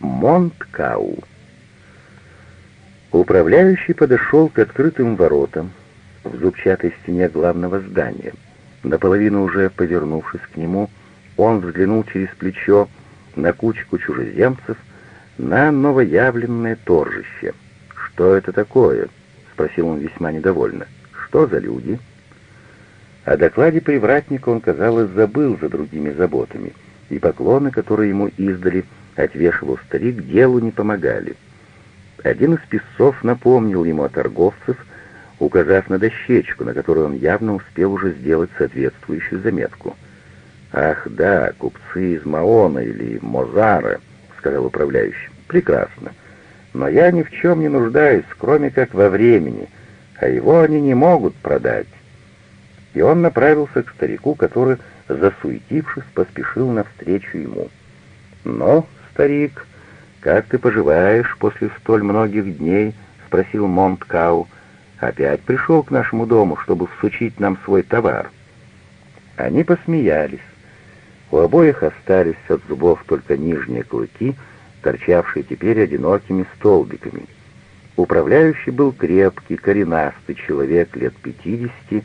Монткау. Управляющий подошел к открытым воротам в зубчатой стене главного здания. Наполовину уже повернувшись к нему, он взглянул через плечо на кучку чужеземцев, на новоявленное торжище. «Что это такое?» — спросил он весьма недовольно. «Что за люди?» О докладе привратника он, казалось, забыл за другими заботами, и поклоны, которые ему издали, отвешивал старик, делу не помогали. Один из писцов напомнил ему о торговцев, указав на дощечку, на которой он явно успел уже сделать соответствующую заметку. «Ах, да, купцы из Маона или Мозара», — сказал управляющий. «Прекрасно. Но я ни в чем не нуждаюсь, кроме как во времени, а его они не могут продать и он направился к старику, который, засуетившись, поспешил навстречу ему. «Ну, старик, как ты поживаешь после столь многих дней?» — спросил Монткау. «Опять пришел к нашему дому, чтобы всучить нам свой товар». Они посмеялись. У обоих остались от зубов только нижние клыки, торчавшие теперь одинокими столбиками. Управляющий был крепкий, коренастый человек лет пятидесяти,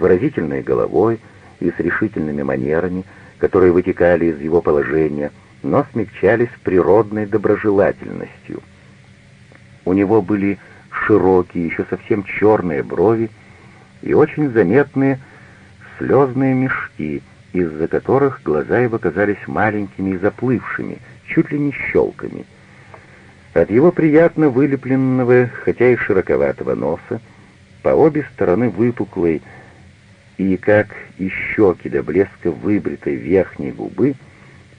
выразительной головой и с решительными манерами, которые вытекали из его положения, но смягчались природной доброжелательностью. У него были широкие, еще совсем черные брови и очень заметные слезные мешки, из-за которых глаза его казались маленькими и заплывшими, чуть ли не щелками. От его приятно вылепленного, хотя и широковатого носа, по обе стороны выпуклой, и, как и щеки до блеска выбритой верхней губы,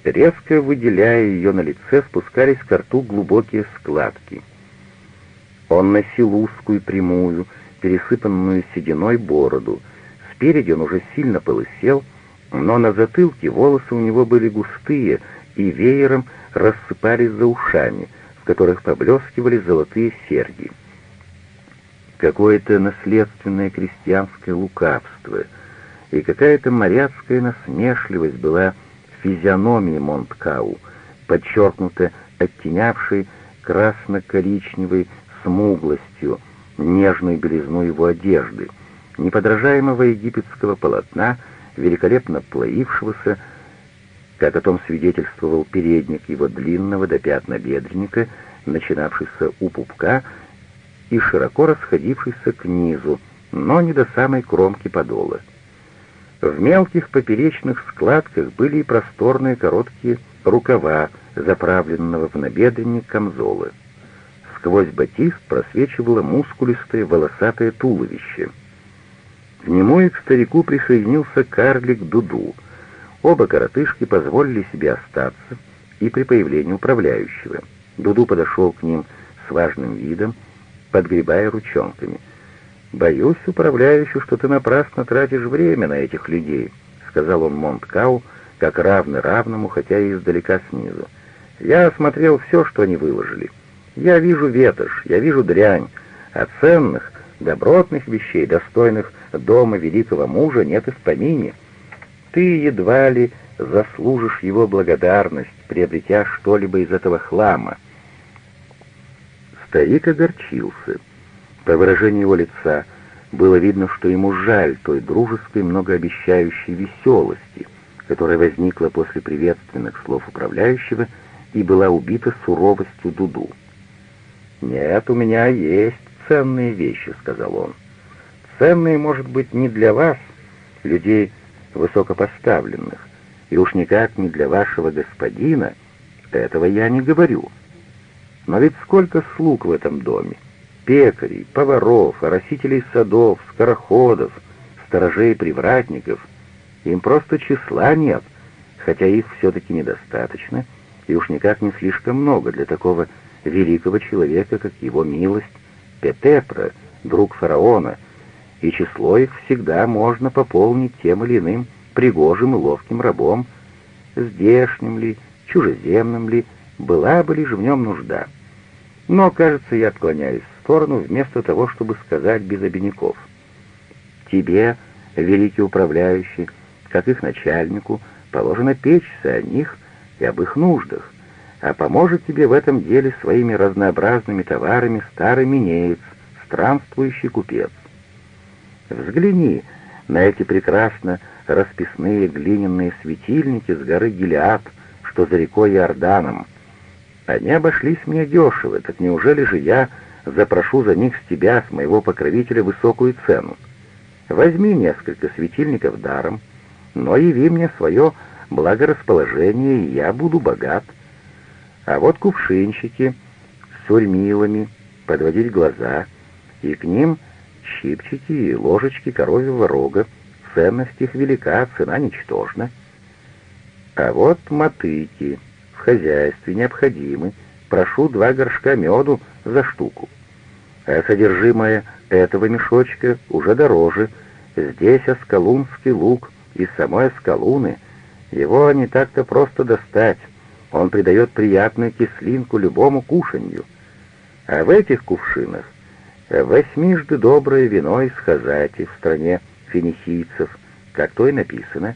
резко выделяя ее на лице, спускались к рту глубокие складки. Он носил узкую прямую, пересыпанную сединой бороду. Спереди он уже сильно полысел, но на затылке волосы у него были густые и веером рассыпались за ушами, в которых поблескивали золотые серьги какое-то наследственное крестьянское лукавство и какая-то моряцкая насмешливость была физиономии Монткау, подчеркнуто оттенявшей красно-коричневой смуглостью нежную белизну его одежды, неподражаемого египетского полотна, великолепно плоившегося, как о том свидетельствовал передник его длинного до пят набедренника, начинавшийся у пупка и широко расходившийся к низу, но не до самой кромки подола. В мелких поперечных складках были и просторные короткие рукава, заправленного в набедренник камзола. Сквозь батист просвечивало мускулистое волосатое туловище. К нему и к старику присоединился карлик Дуду. Оба коротышки позволили себе остаться и при появлении управляющего. Дуду подошел к ним с важным видом, подгребая ручонками. «Боюсь, управляющий, что ты напрасно тратишь время на этих людей», — сказал он Монткау, как равный равному, хотя и издалека снизу. «Я осмотрел все, что они выложили. Я вижу ветошь, я вижу дрянь, а ценных, добротных вещей, достойных дома великого мужа, нет и в помине. Ты едва ли заслужишь его благодарность, приобретя что-либо из этого хлама. Старик огорчился. По выражению его лица было видно, что ему жаль той дружеской, многообещающей веселости, которая возникла после приветственных слов управляющего и была убита суровостью Дуду. «Нет, у меня есть ценные вещи», — сказал он. «Ценные, может быть, не для вас, людей высокопоставленных, и уж никак не для вашего господина, этого я не говорю. Но ведь сколько слуг в этом доме? Пекарей, поваров, оросителей садов, скороходов, сторожей привратников. Им просто числа нет, хотя их все-таки недостаточно, и уж никак не слишком много для такого великого человека, как его милость Петепра, друг фараона, и число их всегда можно пополнить тем или иным пригожим и ловким рабом, здешним ли, чужеземным ли, была бы лишь в нем нужда. Но, кажется, я отклоняюсь сторону, вместо того, чтобы сказать без обиняков. Тебе, великий управляющий, как их начальнику, положено печься о них и об их нуждах, а поможет тебе в этом деле своими разнообразными товарами старый минеец, странствующий купец. Взгляни на эти прекрасно расписные глиняные светильники с горы Гелиад, что за рекой Иорданом. Они обошлись мне дешево, так неужели же я запрошу за них с тебя, с моего покровителя, высокую цену? Возьми несколько светильников даром, но яви мне свое благорасположение, и я буду богат. А вот кувшинчики с сурьмилами, подводить глаза, и к ним щипчики и ложечки коровьего рога, ценность их велика, цена ничтожна. А вот мотыки в хозяйстве необходимы, прошу два горшка меду за штуку. А содержимое этого мешочка уже дороже, здесь оскалунский лук из самой оскалуны, его не так-то просто достать, он придает приятную кислинку любому кушанью. А в этих кувшинах восьмижды доброе вино из Хазати в стране финикийцев, как то и написано.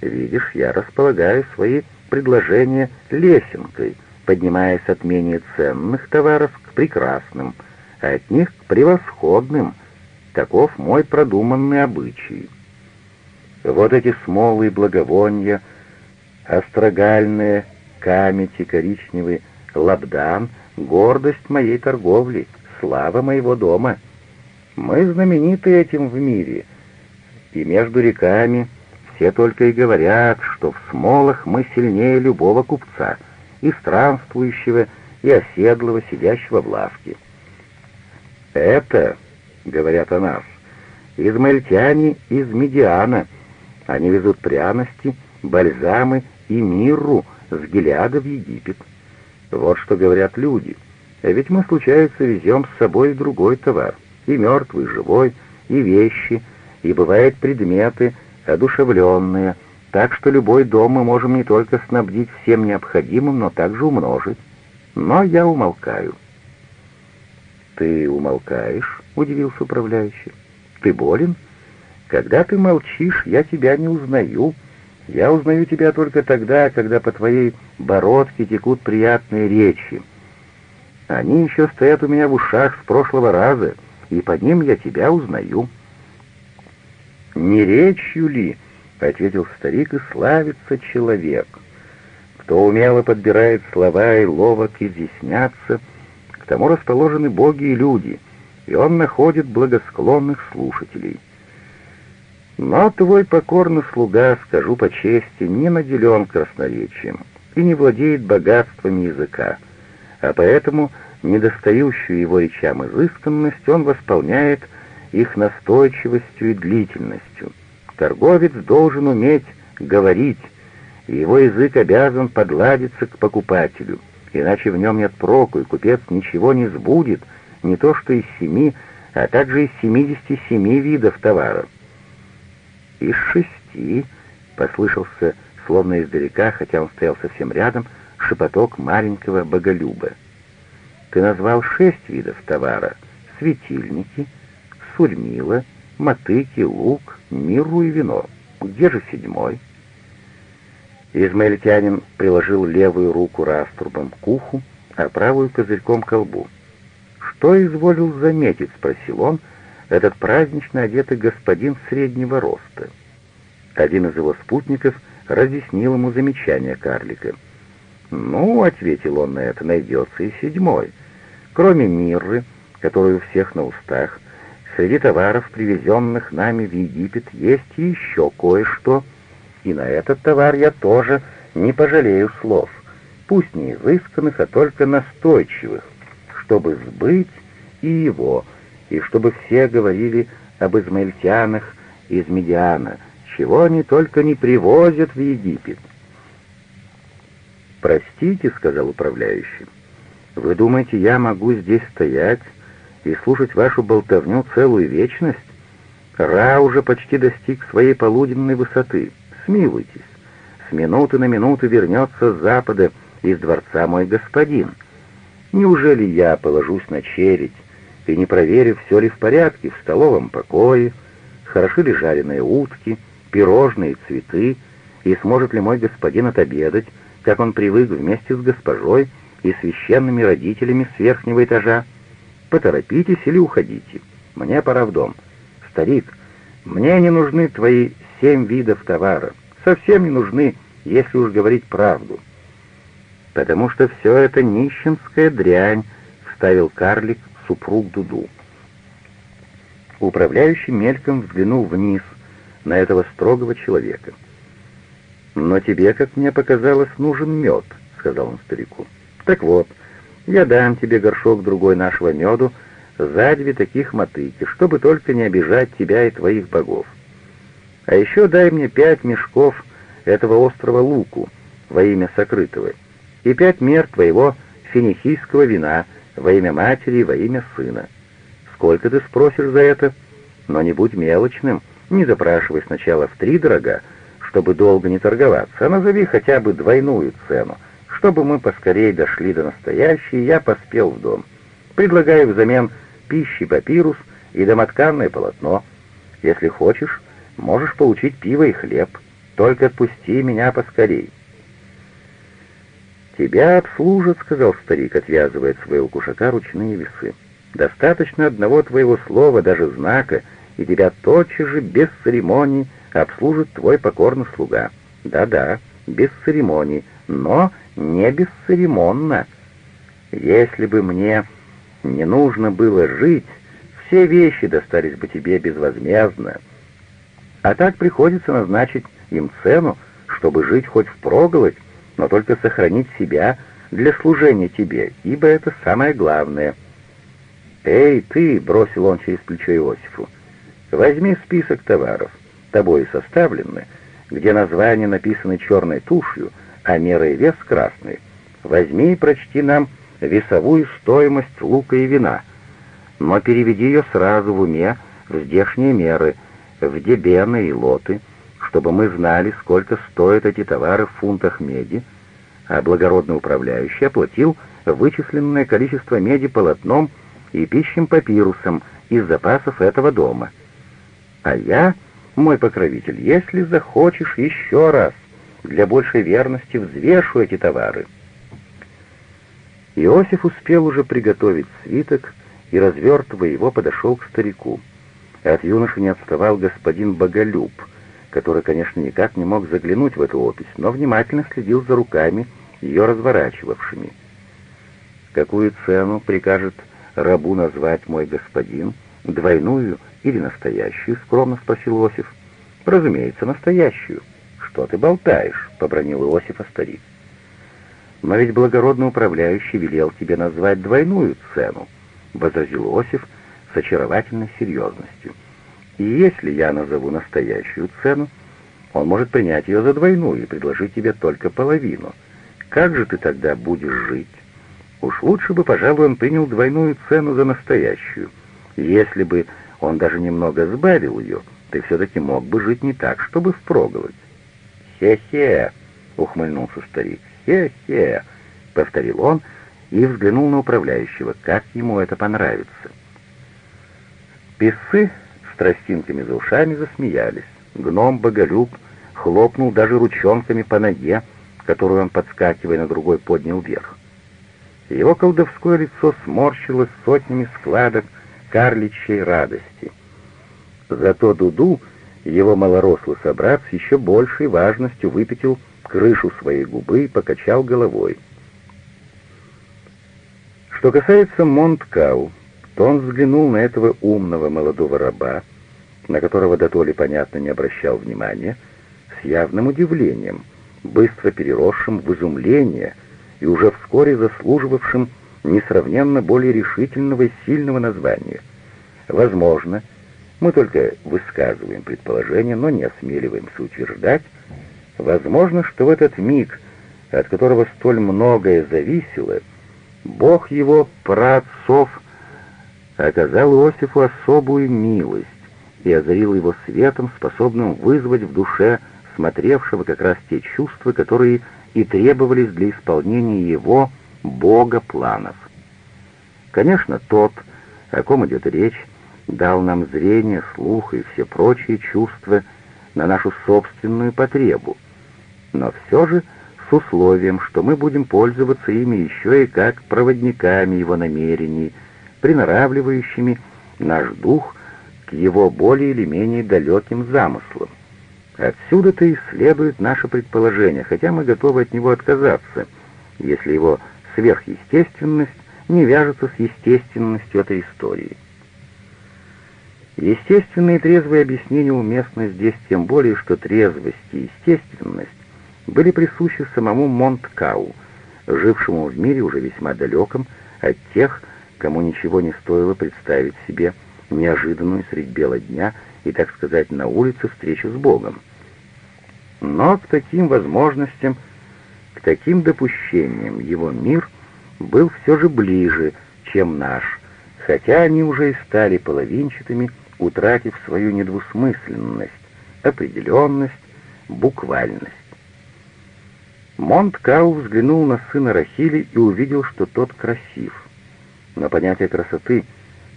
Видишь, я располагаю свои предложения лесенкой, поднимаясь от менее ценных товаров к прекрасным, а от них к превосходным. Таков мой продуманный обычай. Вот эти смолы и благовония, острогальные, камети, коричневый лабдан — гордость моей торговли, слава моего дома. Мы знамениты этим в мире, и между реками все только и говорят, что в смолах мы сильнее любого купца, и странствующего, и оседлого, сидящего в лавке. Это, говорят о нас, измаильтяне из Медиана. Они везут пряности, бальзамы и мирру с Гелиада в Египет. Вот что говорят люди. Ведь мы, случается, везем с собой другой товар, и мертвый, и живой, и вещи, и бывают предметы, одушевленные, так что любой дом мы можем не только снабдить всем необходимым, но также умножить. Но я умолкаю. «Ты умолкаешь?» — удивился управляющий. «Ты болен? Когда ты молчишь, я тебя не узнаю. Я узнаю тебя только тогда, когда по твоей бородке текут приятные речи. Они еще стоят у меня в ушах с прошлого раза, и по ним я тебя узнаю». «Не речью ли?» — ответил старик, — «и славится человек. Кто умело подбирает слова и ловок изъясняться, к тому расположены боги и люди, и он находит благосклонных слушателей». Но твой покорный слуга, скажу по чести, не наделен красноречием и не владеет богатствами языка, а поэтому недостающую его речам изысканность он восполняет их настойчивостью и длительностью. Торговец должен уметь говорить, и его язык обязан подладиться к покупателю, иначе в нем нет проку, и купец ничего не сбудет, не то что из семи, а также из семидесяти семи видов товара. «Из шести», — послышался, словно издалека, хотя он стоял совсем рядом, шепоток маленького боголюба. «Ты назвал шесть видов товара — светильники, сурьмила, мотыки, лук, миру и вино. Где же седьмой?» Измаильтянин приложил левую руку раструбом к уху, а правую козырьком к колбу. «Что изволил заметить?» — спросил он, этот празднично одетый господин среднего роста. Один из его спутников разъяснил ему замечание карлика. «Ну, — ответил он на это, — найдется и седьмой. Кроме мирры, которую у всех на устах, Среди товаров, привезенных нами в Египет, есть еще кое-что, и на этот товар я тоже не пожалею слов, пусть не изысканных, а только настойчивых, чтобы сбыть и его, и чтобы все говорили об измаильтянах из Медиана, чего они только не привозят в Египет. «Простите», — сказал управляющий, — «вы думаете, я могу здесь стоять и слушать вашу болтовню целую вечность? Ра уже почти достиг своей полуденной высоты. Смилуйтесь. С минуты на минуту вернется с запада из дворца мой господин. Неужели я положусь на чередь и не проверю, все ли в порядке в столовом покое, хороши ли жареные утки, пирожные, цветы, и сможет ли мой господин отобедать, как он привык вместе с госпожой и священными родителями с верхнего этажа. Поторопитесь или уходите. Мне пора в дом. Старик, мне не нужны твои семь видов товара. Совсем не нужны, если уж говорить правду. Потому что все это нищенская дрянь, вставил карлик супруг Дуду. Управляющий мельком взглянул вниз на этого строгого человека. «Но тебе, как мне показалось, нужен мед», — сказал он старику. «Так вот, я дам тебе горшок другой нашего меду за две таких мотыки, чтобы только не обижать тебя и твоих богов. А еще дай мне пять мешков этого острого луку во имя сокрытого и пять мер твоего финикийского вина во имя матери и во имя сына. Сколько ты спросишь за это? Но не будь мелочным, не запрашивай сначала в три дорога, чтобы долго не торговаться, а назови хотя бы двойную цену, чтобы мы поскорее дошли до настоящей, я поспел в дом. Предлагаю взамен пищи папирус и домотканное полотно. Если хочешь, можешь получить пиво и хлеб. Только отпусти меня поскорей». «Тебя обслужат», — сказал старик, отвязывая от своего кушака ручные весы. «Достаточно одного твоего слова, даже знака, и тебя тотчас же, без церемоний, обслужит твой покорный слуга. Да-да, без церемоний, но не бесцеремонно. Если бы мне не нужно было жить, все вещи достались бы тебе безвозмездно. А так приходится назначить им цену, чтобы жить хоть впроголодь, но только сохранить себя для служения тебе, ибо это самое главное. «Эй, ты!» — бросил он через плечо Иосифу. «Возьми список товаров, тобой составленный, где названия написаны черной тушью, а мера и вес красный. Возьми и прочти нам весовую стоимость лука и вина, но переведи ее сразу в уме в здешние меры, в дебены и лоты, чтобы мы знали, сколько стоят эти товары в фунтах меди, а благородный управляющий оплатил вычисленное количество меди полотном и пищим папирусом из запасов этого дома. А я, мой покровитель, если захочешь еще раз, для большей верности взвешу эти товары. Иосиф успел уже приготовить свиток и, развертывая его, подошел к старику. От юноши не отставал господин Боголюб, который, конечно, никак не мог заглянуть в эту опись, но внимательно следил за руками, ее разворачивавшими. «Какую цену прикажет рабу назвать мой господин? Двойную или настоящую?» — скромно спросил Иосиф. «Разумеется, настоящую». «Что ты болтаешь?» — побронил Иосифа старик. «Но ведь благородный управляющий велел тебе назвать двойную цену», — возразил Иосиф с очаровательной серьезностью. «И если я назову настоящую цену, он может принять ее за двойную и предложить тебе только половину. Как же ты тогда будешь жить? Уж лучше бы, пожалуй, он принял двойную цену за настоящую. Если бы он даже немного сбавил ее, ты все-таки мог бы жить не так, чтобы впроголодь. «Хе-хе!» — ухмыльнулся старик. «Хе-хе!» — повторил он и взглянул на управляющего, как ему это понравится. Песы с тростинками за ушами засмеялись. Гном Боголюб хлопнул даже ручонками по ноге, которую он, подскакивая на другой, поднял вверх. Его колдовское лицо сморщилось сотнями складок карличьей радости. Зато Дуду, его малорослый собрат, с еще большей важностью выпятил крышу своей губы и покачал головой. Что касается Монткау, то он взглянул на этого умного молодого раба, на которого Датоли, понятно, не обращал внимания, с явным удивлением, быстро переросшим в изумление и уже вскоре заслуживавшим несравненно более решительного и сильного названия. Возможно, мы только высказываем предположение, но не осмеливаемся утверждать, Возможно, что в этот миг, от которого столь многое зависело, Бог его праотцов оказал Иосифу особую милость и озарил его светом, способным вызвать в душе смотревшего как раз те чувства, которые и требовались для исполнения его, Бога, планов. Конечно, тот, о ком идет речь, дал нам зрение, слух и все прочие чувства на нашу собственную потребу, но все же с условием, что мы будем пользоваться ими еще и как проводниками его намерений, приноравливающими наш дух к его более или менее далеким замыслам. Отсюда-то и следует наше предположение, хотя мы готовы от него отказаться, если его сверхъестественность не вяжется с естественностью этой истории. Естественные и трезвые объяснения уместны здесь тем более, что трезвость и естественность были присущи самому Монткау, жившему в мире уже весьма далеком от тех, кому ничего не стоило представить себе неожиданную средь бела дня и, так сказать, на улице встречу с Богом. Но к таким возможностям, к таким допущениям его мир был все же ближе, чем наш, хотя они уже и стали половинчатыми, утратив свою недвусмысленность, определенность, буквальность. Монткау взглянул на сына Рахили и увидел, что тот красив. Но понятие красоты,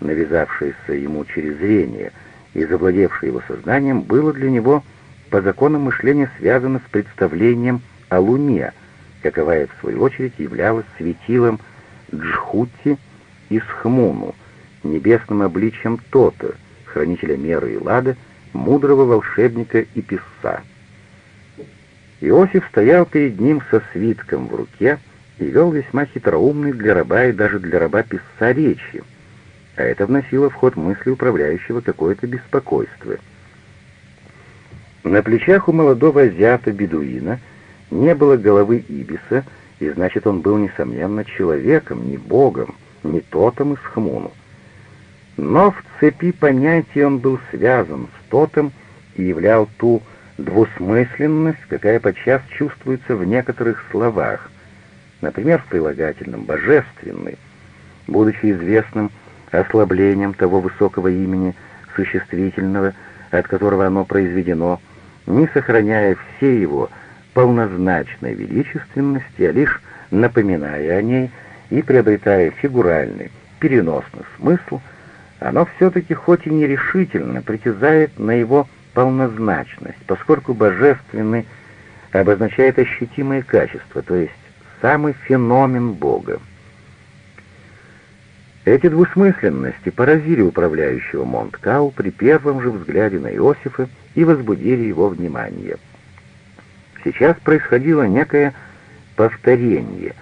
навязавшееся ему через зрение и завладевшее его сознанием, было для него по законам мышления связано с представлением о Луне, каковая, в свою очередь, являлась светилом Джхути из Хмуну, небесным обличием Тота, хранителя меры и лада, мудрого волшебника и писца. Иосиф стоял перед ним со свитком в руке и вел весьма хитроумный для раба и даже для раба-писца речи, а это вносило в ход мысли управляющего какое-то беспокойство. На плечах у молодого азиата-бедуина не было головы Ибиса, и значит, он был, несомненно, человеком, не богом, не тотом из Хмуну. Но в цепи понятий он был связан с тотом и являл ту двусмысленность, какая подчас чувствуется в некоторых словах, например, в прилагательном «божественный», будучи известным ослаблением того высокого имени существительного, от которого оно произведено, не сохраняя все его полнозначной величественности, а лишь напоминая о ней и приобретая фигуральный, переносный смысл, оно все-таки хоть и нерешительно притязает на его полнозначность, поскольку божественный обозначает ощутимое качество, то есть самый феномен Бога. Эти двусмысленности поразили управляющего Монткау при первом же взгляде на Иосифа и возбудили его внимание. Сейчас происходило некое повторение.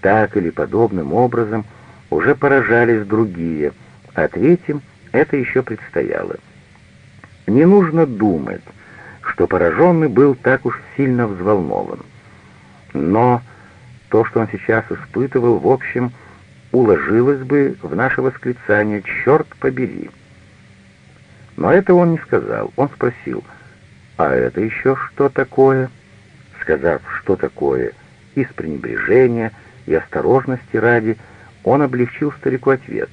Так или подобным образом уже поражались другие, а третьим это еще предстояло. Не нужно думать, что пораженный был так уж сильно взволнован. Но то, что он сейчас испытывал, в общем, уложилось бы в наше восклицание «Черт побери!». Но это он не сказал. Он спросил, «А это еще что такое?» Сказав «что такое?» из пренебрежения и осторожности ради, он облегчил старику ответ.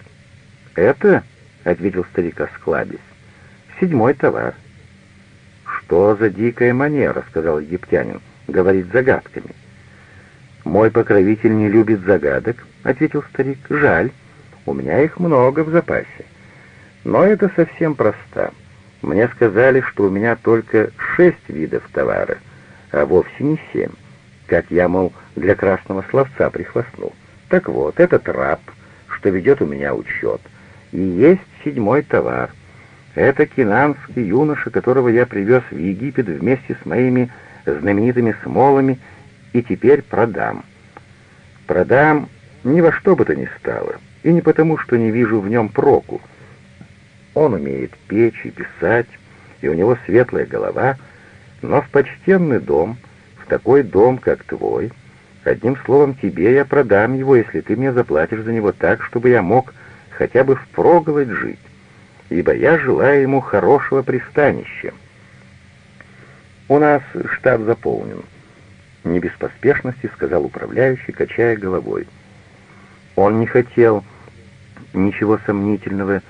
«Это?» — ответил старик, осклабясь. «Седьмой товар». «Что за дикая манера?» — сказал египтянин. «Говорить загадками». «Мой покровитель не любит загадок», — ответил старик. «Жаль, у меня их много в запасе. Но это совсем просто. Мне сказали, что у меня только шесть видов товара, а вовсе не семь, как я, мол, для красного словца прихвастнул. Так вот, этот раб, что ведет у меня учет, и есть седьмой товар. Это кинанский юноша, которого я привез в Египет вместе с моими знаменитыми смолами и теперь продам. Продам ни во что бы то ни стало, и не потому, что не вижу в нем проку. Он умеет печь и писать, и у него светлая голова, но в почтенный дом, в такой дом, как твой, одним словом, тебе я продам его, если ты мне заплатишь за него так, чтобы я мог хотя бы впроголодь жить, ибо я желаю ему хорошего пристанища. У нас штаб заполнен. Не без поспешности, сказал управляющий, качая головой. Он не хотел ничего сомнительного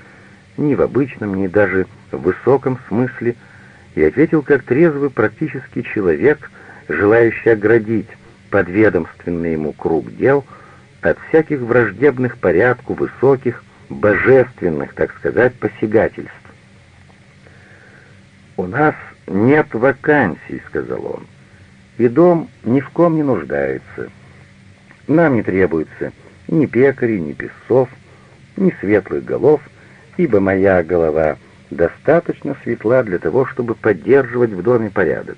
ни в обычном, ни даже в высоком смысле, и ответил как трезвый практический человек, желающий оградить подведомственный ему круг дел от всяких враждебных порядку высоких, божественных, так сказать, посягательств. «У нас нет вакансий», — сказал он, — и дом ни в ком не нуждается. Нам не требуется ни пекарей, ни песцов, ни светлых голов, ибо моя голова достаточно светла для того, чтобы поддерживать в доме порядок.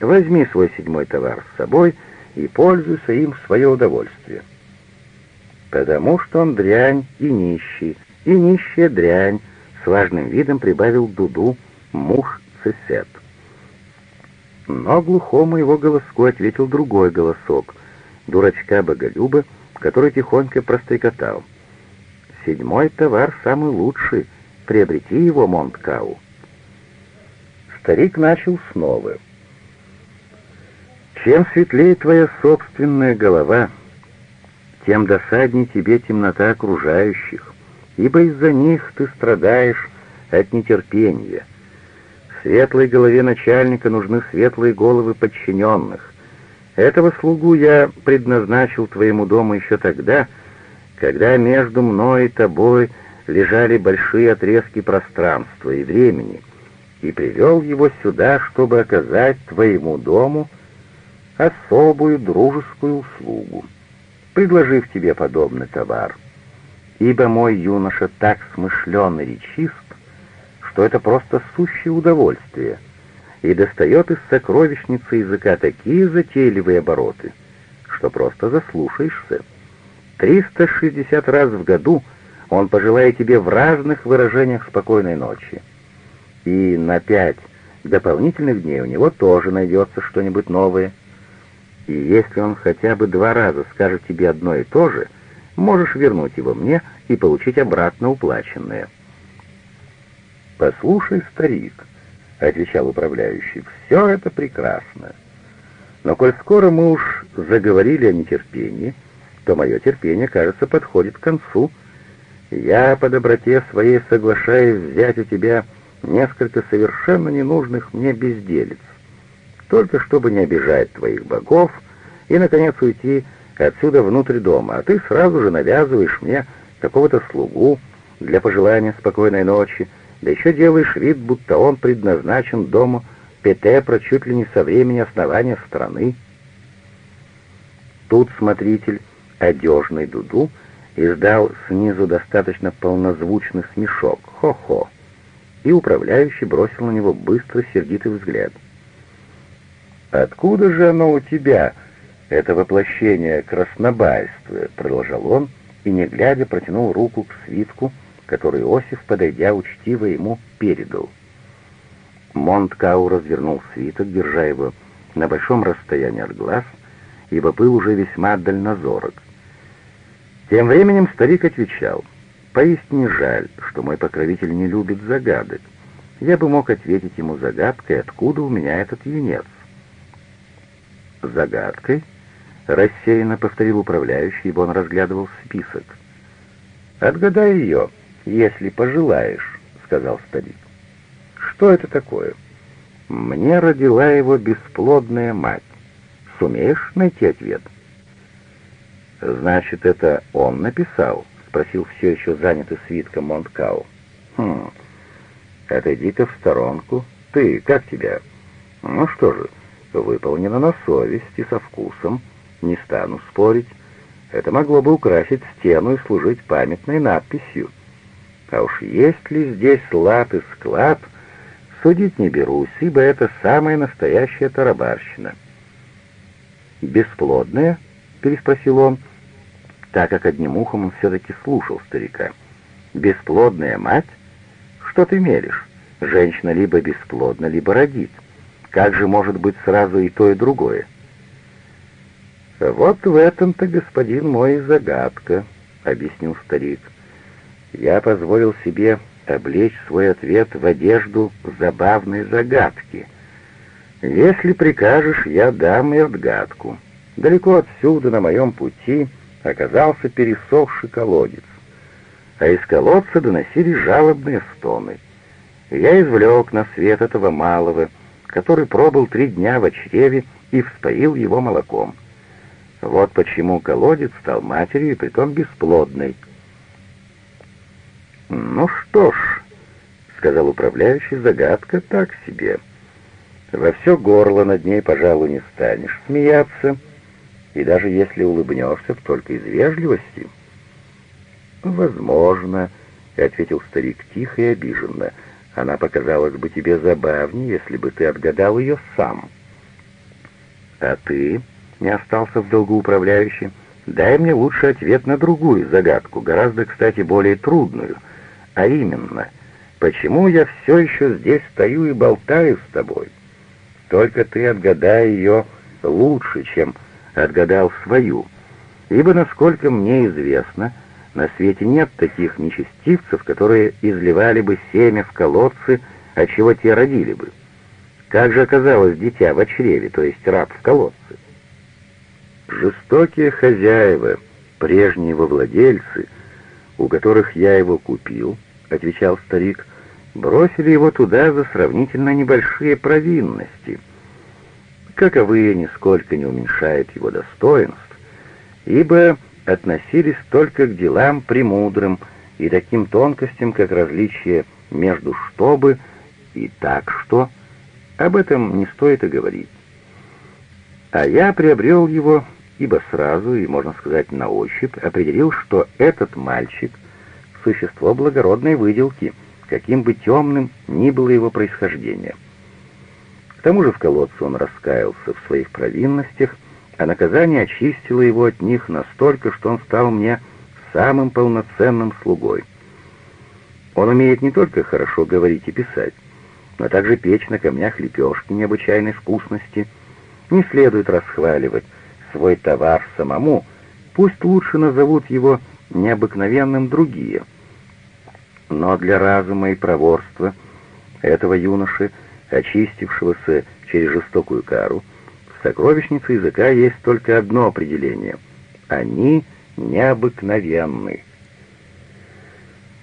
Возьми свой седьмой товар с собой и пользуйся им в свое удовольствие. Потому что он дрянь и нищий, и нищая дрянь, с важным видом прибавил Дуду муж Цесет. Но глухому его голоску ответил другой голосок, дурачка Боголюба, который тихонько прострекотал. «Седьмой товар самый лучший, приобрети его, Монткау». Старик начал снова. «Чем светлее твоя собственная голова, тем досаднее тебе темнота окружающих, ибо из-за них ты страдаешь от нетерпения». Светлой голове начальника нужны светлые головы подчиненных. Этого слугу я предназначил твоему дому еще тогда, когда между мной и тобой лежали большие отрезки пространства и времени, и привел его сюда, чтобы оказать твоему дому особую дружескую услугу, предложив тебе подобный товар. Ибо мой юноша так смышлен речист, что это просто сущее удовольствие, и достает из сокровищницы языка такие затейливые обороты, что просто заслушаешься. 360 раз в году он пожелает тебе в разных выражениях спокойной ночи. И на пять дополнительных дней у него тоже найдется что-нибудь новое. И если он хотя бы два раза скажет тебе одно и то же, можешь вернуть его мне и получить обратно уплаченное. «Послушай, старик», — отвечал управляющий, — «все это прекрасно. Но коль скоро мы уж заговорили о нетерпении, то мое терпение, кажется, подходит к концу. Я по доброте своей соглашаюсь взять у тебя несколько совершенно ненужных мне безделец, только чтобы не обижать твоих богов и, наконец, уйти отсюда внутрь дома, а ты сразу же навязываешь мне какого-то слугу для пожелания спокойной ночи, да еще делаешь вид, будто он предназначен дому Петепра чуть ли не со времени основания страны. Тут смотритель, одежный Дуду, издал снизу достаточно полнозвучный смешок «хо-хо», и управляющий бросил на него быстро сердитый взгляд. «Откуда же оно у тебя, это воплощение краснобайства?» — продолжал он, и, не глядя, протянул руку к свитку, который Иосиф, подойдя учтиво, ему передал. Монткау развернул свиток, держа его на большом расстоянии от глаз, ибо был уже весьма дальнозорок. Тем временем старик отвечал, «Поистине жаль, что мой покровитель не любит загадок. Я бы мог ответить ему загадкой, откуда у меня этот юнец». «Загадкой?» — рассеянно повторил управляющий, ибо он разглядывал список. «Отгадай ее», если пожелаешь», — сказал старик. «Что это такое?» «Мне родила его бесплодная мать. Сумеешь найти ответ?» «Значит, это он написал?» — спросил все еще занятый свитком Монткау. «Хм, отойди-ка в сторонку. Ты, как тебя?» «Ну что же, выполнено на совесть и со вкусом. Не стану спорить. Это могло бы украсить стену и служить памятной надписью. А уж есть ли здесь лад и склад, судить не берусь, ибо это самая настоящая тарабарщина. «Бесплодная?» — переспросил он, так как одним ухом он все-таки слушал старика. «Бесплодная мать? Что ты меришь? Женщина либо бесплодна, либо родит. Как же может быть сразу и то, и другое?» «Вот в этом-то, господин мой, загадка», — объяснил старик я позволил себе облечь свой ответ в одежду забавной загадки. Если прикажешь, я дам и отгадку. Далеко отсюда, на моем пути, оказался пересохший колодец, а из колодца доносились жалобные стоны. Я извлек на свет этого малого, который пробыл три дня в чреве и вспоил его молоком. Вот почему колодец стал матерью и притом бесплодной — «Ну что ж», — сказал управляющий, — «загадка так себе. Во все горло над ней, пожалуй, не станешь смеяться, и даже если улыбнешься, то только из вежливости. «Возможно», — ответил старик тихо и обиженно, — «она показалась бы тебе забавнее, если бы ты отгадал ее сам». «А ты?» — не остался в долгу управляющий. «Дай мне лучше ответ на другую загадку, гораздо, кстати, более трудную, а именно, почему я все еще здесь стою и болтаю с тобой? Только ты отгадай ее лучше, чем отгадал свою, ибо, насколько мне известно, на свете нет таких нечестивцев, которые изливали бы семя в колодцы, от чего те родили бы. Как же оказалось дитя в чреве, то есть раб в колодце? Жестокие хозяева, прежние его владельцы, у которых я его купил, — отвечал старик, — бросили его туда за сравнительно небольшие провинности. Каковые нисколько не уменьшают его достоинств, ибо относились только к делам премудрым и таким тонкостям, как различие между «чтобы» и «так что». Об этом не стоит и говорить. А я приобрел его, ибо сразу, и, можно сказать, на ощупь, определил, что этот мальчик — существо благородной выделки, каким бы темным ни было его происхождение. К тому же в колодце он раскаялся в своих провинностях — а наказание очистило его от них настолько, что он стал мне самым полноценным слугой. Он умеет не только хорошо говорить и писать, но также печь на камнях лепешки необычайной вкусности. Не следует расхваливать свой товар самому, пусть лучше назовут его необыкновенным другие. Но для разума и проворства этого юноши, очистившегося через жестокую кару, сокровищнице языка есть только одно определение. Они необыкновенны.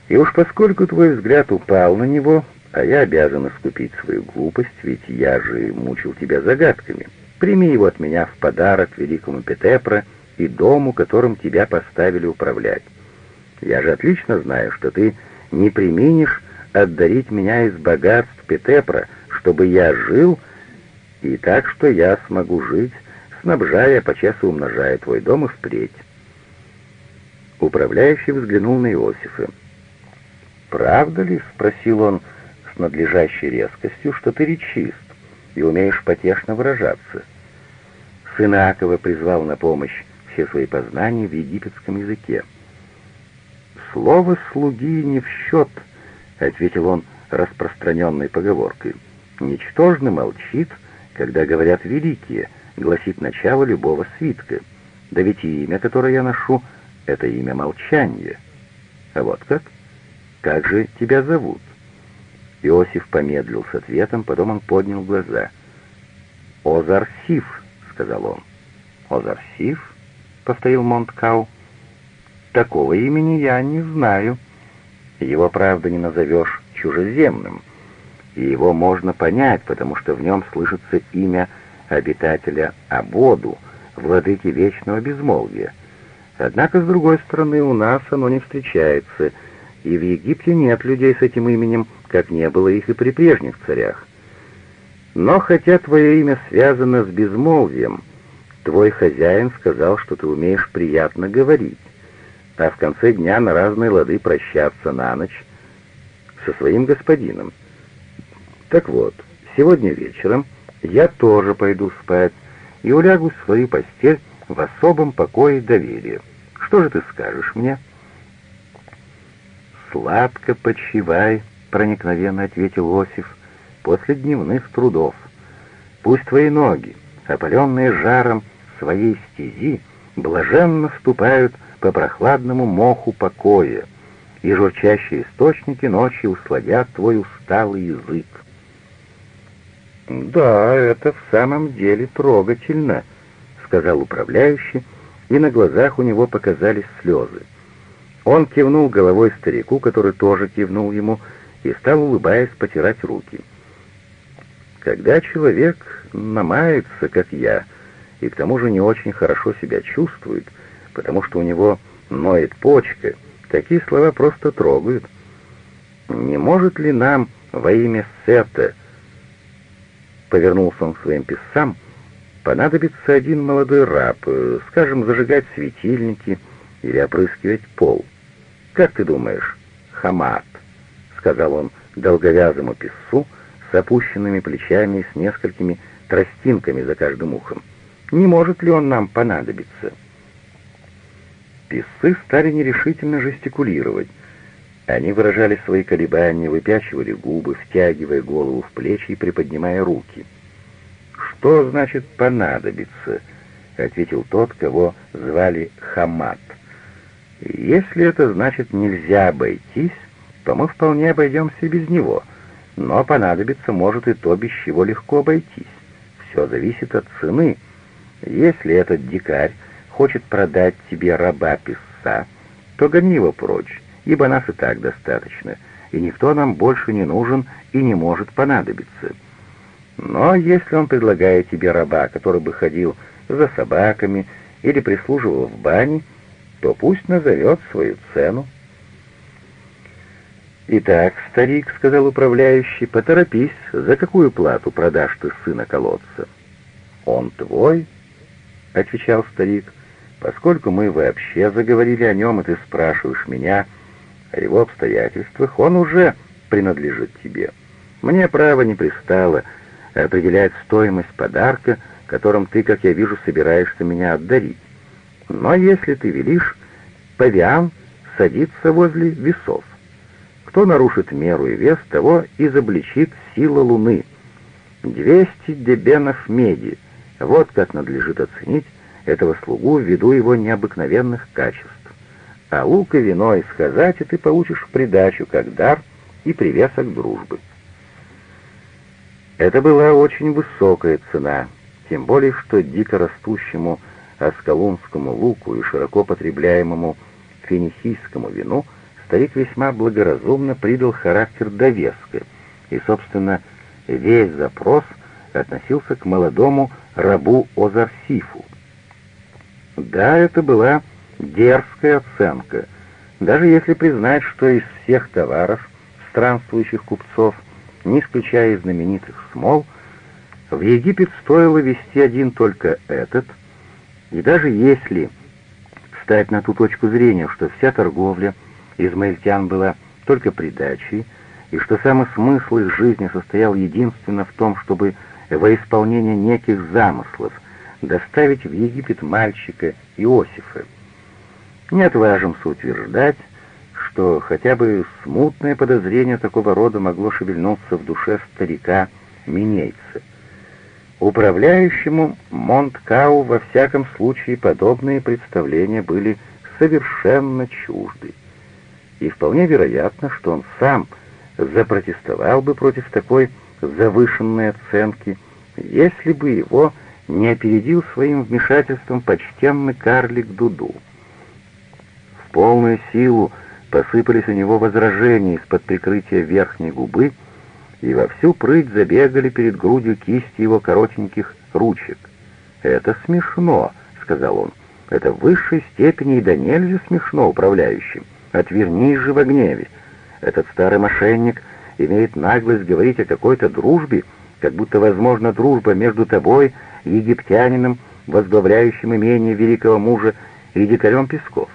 И уж поскольку твой взгляд упал на него, а я обязан искупить свою глупость, ведь я же мучил тебя загадками, прими его от меня в подарок великому Петепра и дому, которым тебя поставили управлять. Я же отлично знаю, что ты не применишь отдарить меня из богатств Петепра, чтобы я жил и так, что я смогу жить, снабжая, по часу умножая твой дом и впредь. Управляющий взглянул на Иосифа. «Правда ли, — спросил он с надлежащей резкостью, — что ты речист и умеешь потешно выражаться?» Сын Акова призвал на помощь все свои познания в египетском языке. «Слово слуги не в счет», — ответил он распространенной поговоркой. «Ничтожно молчит, — когда говорят «великие», гласит начало любого свитка. Да ведь и имя, которое я ношу, — это имя молчания. А вот как? Как же тебя зовут? Иосиф помедлил с ответом, потом он поднял глаза. «Озарсив», — сказал он. «Озарсив?» — повторил Монткау. «Такого имени я не знаю. Его, правда, не назовешь чужеземным» и его можно понять, потому что в нем слышится имя обитателя Абоду, владыки вечного безмолвия. Однако, с другой стороны, у нас оно не встречается, и в Египте нет людей с этим именем, как не было их и при прежних царях. Но хотя твое имя связано с безмолвием, твой хозяин сказал, что ты умеешь приятно говорить, а в конце дня на разные лады прощаться на ночь со своим господином — так вот, сегодня вечером я тоже пойду спать и улягу в свою постель в особом покое доверия. Что же ты скажешь мне?» «Сладко почивай», — проникновенно ответил Осиф, — «после дневных трудов. Пусть твои ноги, опаленные жаром своей стези, блаженно ступают по прохладному моху покоя, и журчащие источники ночи усладят твой усталый язык. «Да, это в самом деле трогательно», — сказал управляющий, и на глазах у него показались слезы. Он кивнул головой старику, который тоже кивнул ему, и стал, улыбаясь, потирать руки. «Когда человек намается, как я, и к тому же не очень хорошо себя чувствует, потому что у него ноет почка, такие слова просто трогают. Не может ли нам во имя Сета повернулся он к своим писцам, понадобится один молодой раб, э, скажем, зажигать светильники или опрыскивать пол. Как ты думаешь, Хамат, сказал он долговязому писцу с опущенными плечами и с несколькими тростинками за каждым ухом, не может ли он нам понадобиться? Писцы стали нерешительно жестикулировать. Они выражали свои колебания, выпячивали губы, втягивая голову в плечи и приподнимая руки. «Что значит «понадобится»?» — ответил тот, кого звали Хамат. «Если это значит «нельзя обойтись», то мы вполне обойдемся без него, но понадобится может и то, без чего легко обойтись. Все зависит от цены. Если этот дикарь хочет продать тебе раба-писца, то гони его прочь, ибо нас и так достаточно, и никто нам больше не нужен и не может понадобиться. Но если он предлагает тебе раба, который бы ходил за собаками или прислуживал в бане, то пусть назовет свою цену. «Итак, старик», — сказал управляющий, — «поторопись, за какую плату продашь ты сына колодца?» «Он твой?» — отвечал старик. «Поскольку мы вообще заговорили о нем, и ты спрашиваешь меня о его обстоятельствах, он уже принадлежит тебе. Мне право не пристало определять стоимость подарка, которым ты, как я вижу, собираешься меня отдарить. Но если ты велишь, павиан садится возле весов. Кто нарушит меру и вес, того изобличит сила Луны. Двести дебенов меди. Вот как надлежит оценить этого слугу ввиду его необыкновенных качеств. А лук и вино и сказать, и ты получишь в придачу, как дар и привесок дружбы. Это была очень высокая цена, тем более что дико растущему аскалунскому луку и широко потребляемому финикийскому вину старик весьма благоразумно придал характер довеска, и, собственно, весь запрос относился к молодому рабу Озарсифу. Да, это была дерзкая оценка, даже если признать, что из всех товаров странствующих купцов, не исключая знаменитых смол, в Египет стоило вести один только этот, и даже если встать на ту точку зрения, что вся торговля — измаильтян была только придачей, и что самый смысл их жизни состоял единственно в том, чтобы во исполнение неких замыслов доставить в Египет мальчика Иосифа. Не отважимся утверждать, что хотя бы смутное подозрение такого рода могло шевельнуться в душе старика Минейца. Управляющему Монткау во всяком случае подобные представления были совершенно чужды и вполне вероятно, что он сам запротестовал бы против такой завышенной оценки, если бы его не опередил своим вмешательством почтенный карлик Дуду. Полную силу посыпались у него возражения из-под прикрытия верхней губы, и во всю прыть забегали перед грудью кисти его коротеньких ручек. «Это смешно», — сказал он. «Это в высшей степени и до нельзя смешно управляющим. Отвернись же в гневе. Этот старый мошенник имеет наглость говорить о какой-то дружбе, как будто возможна дружба между тобой и египтянином, возглавляющим имение великого мужа, и дикарем Песков.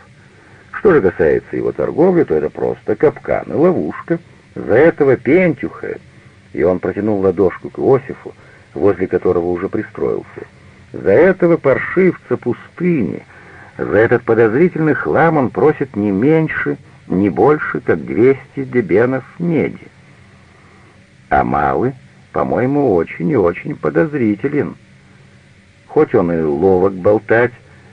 Что же касается его торговли, то это просто капкан и ловушка. За этого пентюха, и он протянул ладошку к Иосифу, возле которого уже пристроился, за этого паршивца пустыни — за этот подозрительный хлам он просит не меньше, не больше, как 200 дебенов меди. А малый, по-моему, очень и очень подозрителен. Хоть он и ловок болтать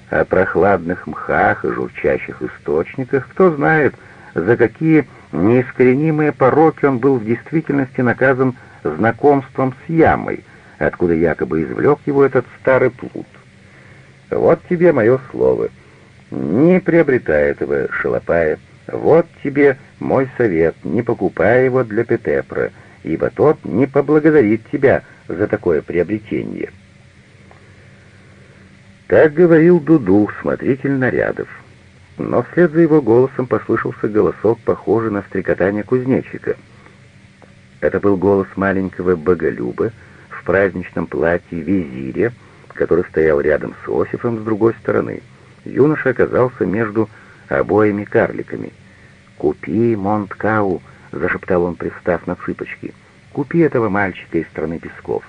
о прохладных мхах и журчащих источниках, кто знает, за какие неискоренимые пороки он был в действительности наказан знакомством с ямой, откуда якобы извлек его этот старый плут. Вот тебе мое слово. Не приобретай этого шалопая. Вот тебе мой совет, не покупай его для Петепра, ибо тот не поблагодарит тебя за такое приобретение. Так говорил Дуду, смотритель нарядов. Но вслед за его голосом послышался голосок, похожий на стрекотание кузнечика. Это был голос маленького боголюба, праздничном платье визиря, который стоял рядом с Иосифом с другой стороны. Юноша оказался между обоими карликами. «Купи, Монткау!» — зашептал он, пристав на цыпочки. «Купи этого мальчика из страны песков.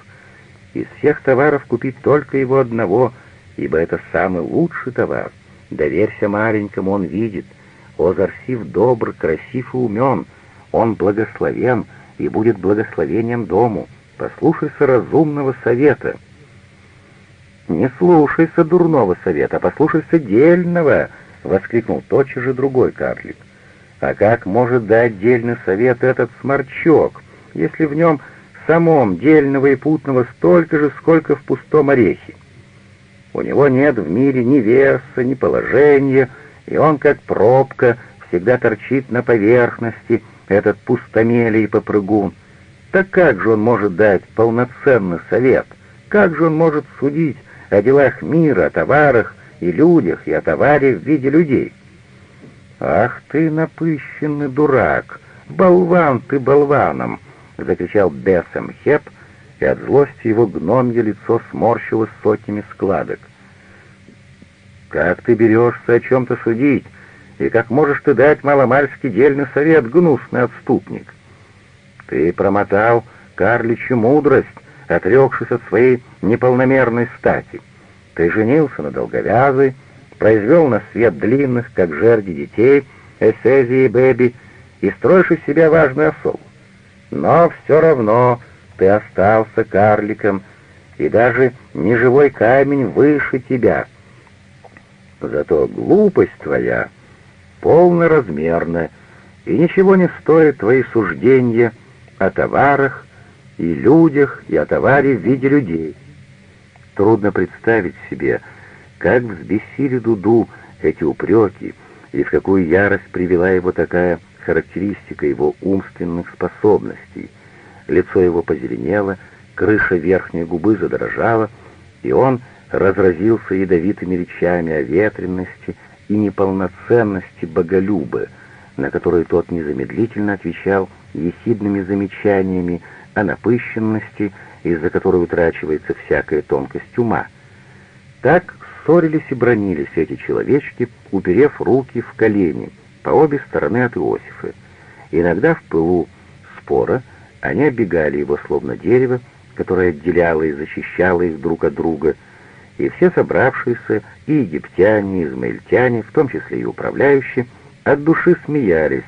Из всех товаров купи только его одного, ибо это самый лучший товар. Доверься маленькому, он видит. Озарсив добр, красив и умен. Он благословен и будет благословением дому. Послушайся разумного совета». «Не слушайся дурного совета, а послушайся дельного!» — воскликнул тотчас же другой карлик. «А как может дать дельный совет этот сморчок, если в нем самом дельного и путного столько же, сколько в пустом орехе? У него нет в мире ни веса, ни положения, и он, как пробка, всегда торчит на поверхности, этот пустомелий попрыгун. Так как же он может дать полноценный совет? Как же он может судить о делах мира, о товарах и людях, и о товаре в виде людей. «Ах ты, напыщенный дурак! Болван ты болваном!» — закричал Бесом Хеп, и от злости его гномье лицо сморщилось сотнями складок. «Как ты берешься о чем-то судить, и как можешь ты дать маломальский дельный совет, гнусный отступник? Ты промотал карличью мудрость, отрекшись от своей неполномерной стати. Ты женился на долговязой, произвел на свет длинных, как жерди детей, Эсези и Бэби, и строишь из себя важную особу. Но все равно ты остался карликом, и даже неживой камень выше тебя. Зато глупость твоя полноразмерна, и ничего не стоит твои суждения о товарах, и людях, и о товаре в виде людей. Трудно представить себе, как взбесили Дуду эти упреки, и в какую ярость привела его такая характеристика его умственных способностей. Лицо его позеленело, крыша верхней губы задрожала, и он разразился ядовитыми речами о ветренности и неполноценности боголюбы, на которые тот незамедлительно отвечал ехидными замечаниями о напыщенности, из-за которой утрачивается всякая тонкость ума. Так ссорились и бронились эти человечки, уперев руки в колени по обе стороны от Иосифа. Иногда в пылу спора они оббегали его словно дерево, которое отделяло и защищало их друг от друга, и все собравшиеся, и египтяне, и измаильтяне, в том числе и управляющие, от души смеялись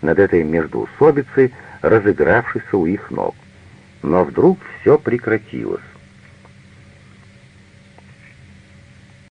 над этой междоусобицей, разыгравшейся у их ног. Но вдруг все прекратилось.